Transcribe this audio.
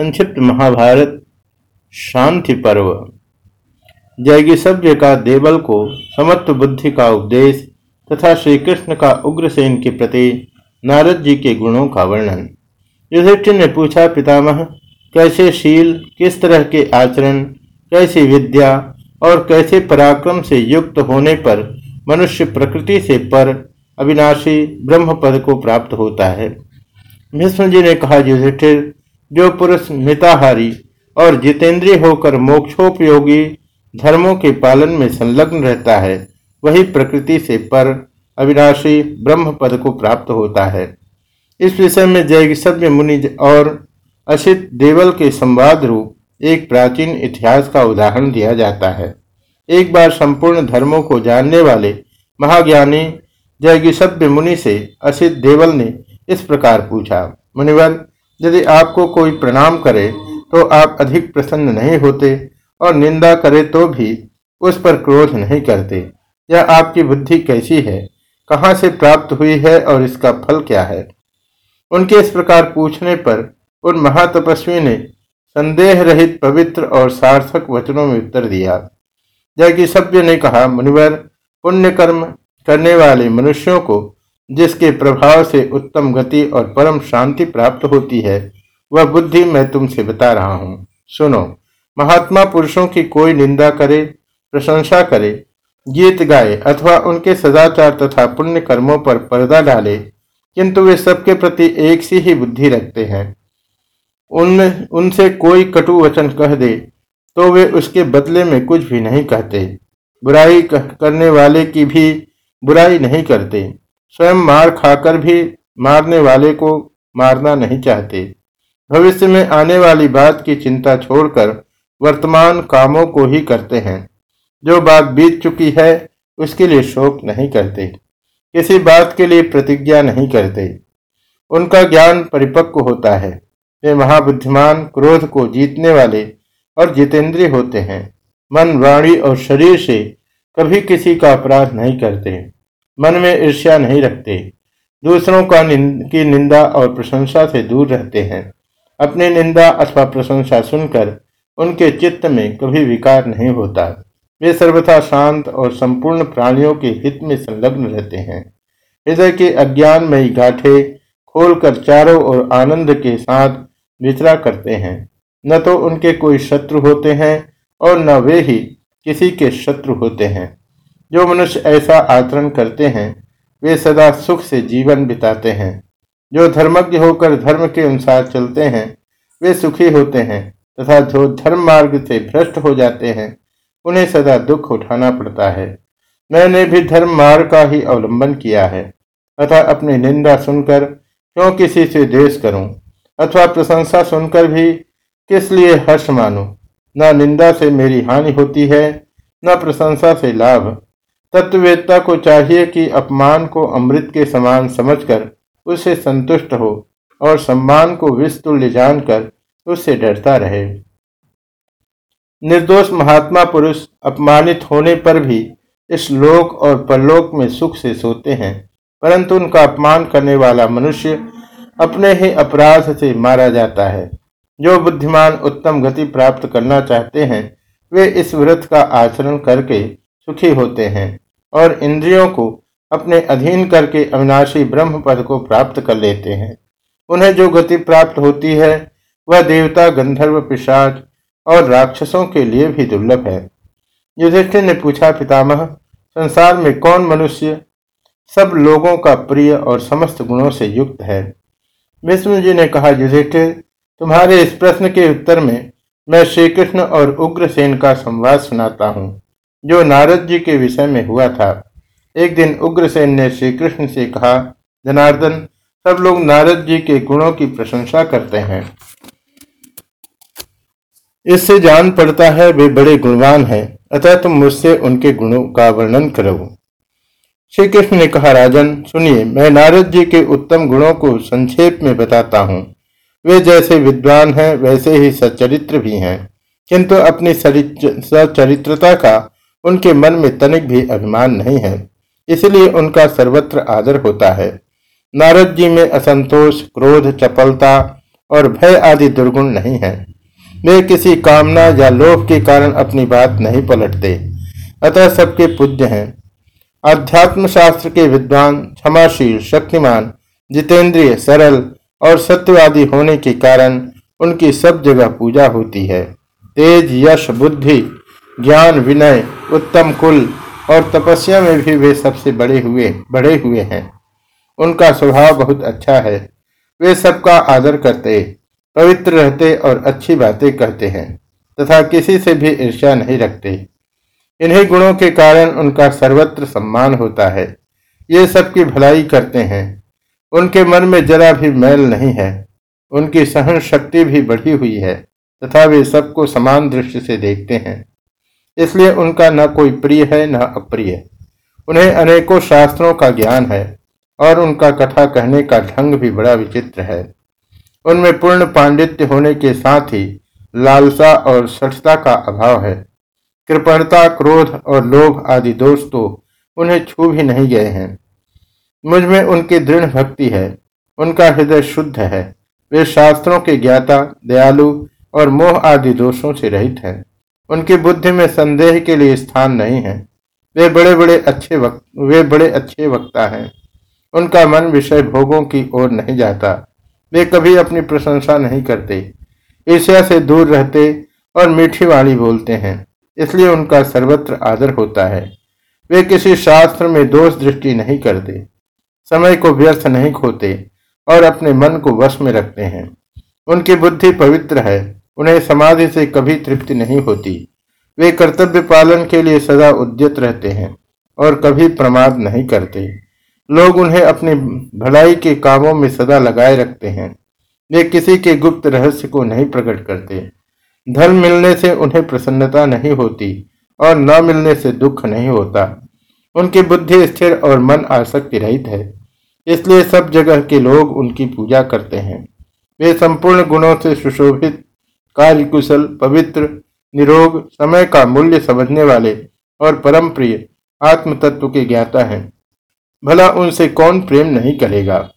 संक्षिप्त महाभारत, शांति पर्व। जैगी सभ्य का देवल को समत्व बुद्धि का उपदेश तथा श्री कृष्ण का उग्रसेन के प्रति नारद जी के गुणों का वर्णन। युधिष्ठिर ने पूछा, पितामह, कैसे शील, किस तरह के आचरण, कैसी विद्या और कैसे पराक्रम से युक्त होने पर मनुष्य प्रकृति से पर अविनाशी ब्रह्म पद को प्राप्त होता है? भीष्म जी ने कहा, युधिष्ठिर जो पुरुष मिताहारी और जितेंद्रिय होकर मोक्षोपयोगी धर्मों के पालन में संलग्न रहता है, वही प्रकृति से पर अविनाशी ब्रह्म पद को प्राप्त होता है। इस विषय में जय सभ्य मुनि और असित देवल के संवाद रूप एक प्राचीन इतिहास का उदाहरण दिया जाता है। एक बार संपूर्ण धर्मों को जानने वाले महाज्ञानी जयगी सभ्य मुनि से असित देवल ने इस प्रकार पूछा, मुनिवर यदि आपको कोई प्रणाम करे तो आप अधिक प्रसन्न नहीं होते और निंदा करे तो भी उस पर क्रोध नहीं करते। यह आपकी बुद्धि कैसी है? कहाँ से प्राप्त हुई है और इसका फल क्या है? उनके इस प्रकार पूछने पर उन महातपस्वी ने संदेह रहित पवित्र और सार्थक वचनों में उत्तर दिया। जबकि सभ्य ने कहा, मुनिवर पुण्य कर्म करने वाले मनुष्यों को जिसके प्रभाव से उत्तम गति और परम शांति प्राप्त होती है, वह बुद्धि मैं तुमसे बता रहा हूँ। सुनो, महात्मा पुरुषों की कोई निंदा करे, प्रशंसा करे, गीत गाए अथवा उनके सदाचार तथा पुण्य कर्मों पर पर्दा डाले, किंतु वे सबके प्रति एक सी ही बुद्धि रखते हैं। उनमें उनसे कोई कटु वचन कह दे तो वे उसके बदले में कुछ भी नहीं कहते। बुराई करने वाले की भी बुराई नहीं करते। स्वयं मार खाकर भी मारने वाले को मारना नहीं चाहते। भविष्य में आने वाली बात की चिंता छोड़कर वर्तमान कामों को ही करते हैं। जो बात बीत चुकी है, उसके लिए शोक नहीं करते। किसी बात के लिए प्रतिज्ञा नहीं करते। उनका ज्ञान परिपक्व होता है। वे महाबुद्धिमान, क्रोध को जीतने वाले और जितेंद्रिय होते हैं। मन, वाणी और शरीर से कभी किसी का अपराध नहीं करते। मन में ईर्ष्या नहीं रखते। दूसरों का निंद, की निंदा और प्रशंसा से दूर रहते हैं। अपनी निंदा अथवा प्रशंसा सुनकर उनके चित्त में कभी विकार नहीं होता। वे सर्वथा शांत और संपूर्ण प्राणियों के हित में संलग्न रहते हैं। हृदय के अज्ञान में गाठे खोलकर चारों ओर आनंद के साथ विचरा करते हैं। न तो उनके कोई शत्रु होते हैं और न वे ही किसी के शत्रु होते हैं। जो मनुष्य ऐसा आचरण करते हैं, वे सदा सुख से जीवन बिताते हैं। जो धर्मज्ञ होकर धर्म के अनुसार चलते हैं, वे सुखी होते हैं, तथा जो धर्म मार्ग से भ्रष्ट हो जाते हैं, उन्हें सदा दुख उठाना पड़ता है। मैंने भी धर्म मार्ग का ही अवलंबन किया है, अतः अपनी निंदा सुनकर क्यों किसी से द्वेष करूँ? अथवा प्रशंसा सुनकर भी किस लिए हर्ष मानूं? न निंदा से मेरी हानि होती है, न प्रशंसा से लाभ। तत्ववेत्ता को चाहिए कि अपमान को अमृत के समान समझकर उससे संतुष्ट हो और सम्मान को विस्तुल्य जानकर उससे डरता रहे। निर्दोष महात्मा पुरुष अपमानित होने पर भी इस लोक और परलोक में सुख से सोते हैं, परंतु उनका अपमान करने वाला मनुष्य अपने ही अपराध से मारा जाता है। जो बुद्धिमान उत्तम गति प्राप्त करना चाहते हैं, वे इस व्रत का आचरण करके सुखी होते हैं और इंद्रियों को अपने अधीन करके अविनाशी ब्रह्म पद को प्राप्त कर लेते हैं। उन्हें जो गति प्राप्त होती है, वह देवता, गंधर्व, पिशाच और राक्षसों के लिए भी दुर्लभ है। युधिष्ठिर ने पूछा, पितामह, संसार में कौन मनुष्य सब लोगों का प्रिय और समस्त गुणों से युक्त है? विष्णु जी ने कहा, युधिष्ठिर, तुम्हारे इस प्रश्न के उत्तर में मैं श्री कृष्ण और उग्रसेन का संवाद सुनाता हूँ। जो नारद जी के विषय में हुआ था। एक दिन उग्रसेन ने श्री कृष्ण से कहा, जनार्दन, सब लोग नारद जी के गुणों की प्रशंसा करते हैं। इससे जान पड़ता है वे बड़े गुणवान हैं, अतः तुम मुझसे उनके गुणों का वर्णन करो श्री कृष्ण ने कहा, राजन, सुनिए, मैं नारद जी के उत्तम गुणों को संक्षेप में बताता हूँ। वे जैसे विद्वान हैं, वैसे ही सचरित्र भी हैं। किंतु अपनी सचरित्रता का उनके मन में तनिक भी अभिमान नहीं है। इसलिए उनका सर्वत्र आदर होता है। नारद जी में असंतोष, क्रोध, चपलता और भय आदि दुर्गुण नहीं है। वे किसी कामना या लोभ के कारण अपनी बात नहीं पलटते। अतः सबके पूज्य हैं। अध्यात्म शास्त्र के विद्वान, क्षमाशील, शक्तिमान, जितेंद्रिय, सरल और सत्यवादी होने के कारण उनकी सब जगह पूजा होती है। तेज यश बुद्धि। ज्ञान विनय, उत्तम कुल और तपस्या में भी वे सबसे बड़े हुए बड़े हुए हैं। उनका स्वभाव बहुत अच्छा है। वे सबका आदर करते, पवित्र रहते और अच्छी बातें कहते हैं, तथा किसी से भी ईर्ष्या नहीं रखते। इन्हीं गुणों के कारण उनका सर्वत्र सम्मान होता है। ये सबकी भलाई करते हैं। उनके मन में जरा भी मैल नहीं है। उनकी सहन शक्ति भी बढ़ी हुई है, तथा वे सबको समान दृष्टि से देखते हैं। इसलिए उनका न कोई प्रिय है, न अप्रिय। उन्हें अनेकों शास्त्रों का ज्ञान है और उनका कथा कहने का ढंग भी बड़ा विचित्र है। उनमें पूर्ण पांडित्य होने के साथ ही लालसा और सठता का अभाव है। कृपणता, क्रोध और लोभ आदि दोष तो उन्हें छू भी नहीं गए हैं। मुझमें उनकी दृढ़ भक्ति है, उनका हृदय शुद्ध है। वे शास्त्रों के ज्ञाता, दयालु और मोह आदि दोषों से रहित हैं। उनकी बुद्धि में संदेह के लिए स्थान नहीं है। वे बड़े बड़े अच्छे वक्त वे बड़े अच्छे वक्ता हैं। उनका मन विषय भोगों की ओर नहीं जाता। वे कभी अपनी प्रशंसा नहीं करते। ईर्ष्या से दूर रहते और मीठी वाणी बोलते हैं। इसलिए उनका सर्वत्र आदर होता है। वे किसी शास्त्र में दोष दृष्टि नहीं करते। समय को व्यर्थ नहीं खोते और अपने मन को वश में रखते हैं। उनकी बुद्धि पवित्र है। उन्हें समाधि से कभी तृप्ति नहीं होती। वे कर्तव्य पालन के लिए सदा उद्यत रहते हैं और कभी प्रमाद नहीं करते। लोग उन्हें अपनी भलाई के कामों में सदा लगाए रखते हैं। वे किसी के गुप्त रहस्य को नहीं प्रकट करते। धन मिलने से उन्हें प्रसन्नता नहीं होती और न मिलने से दुख नहीं होता। उनकी बुद्धि स्थिर और मन आसक्ति रहित है। इसलिए सब जगह के लोग उनकी पूजा करते हैं। वे संपूर्ण गुणों से सुशोभित कार्य कुशल पवित्र, निरोग, समय का मूल्य समझने वाले और परम प्रिय आत्म तत्व के ज्ञाता हैं। भला उनसे कौन प्रेम नहीं करेगा?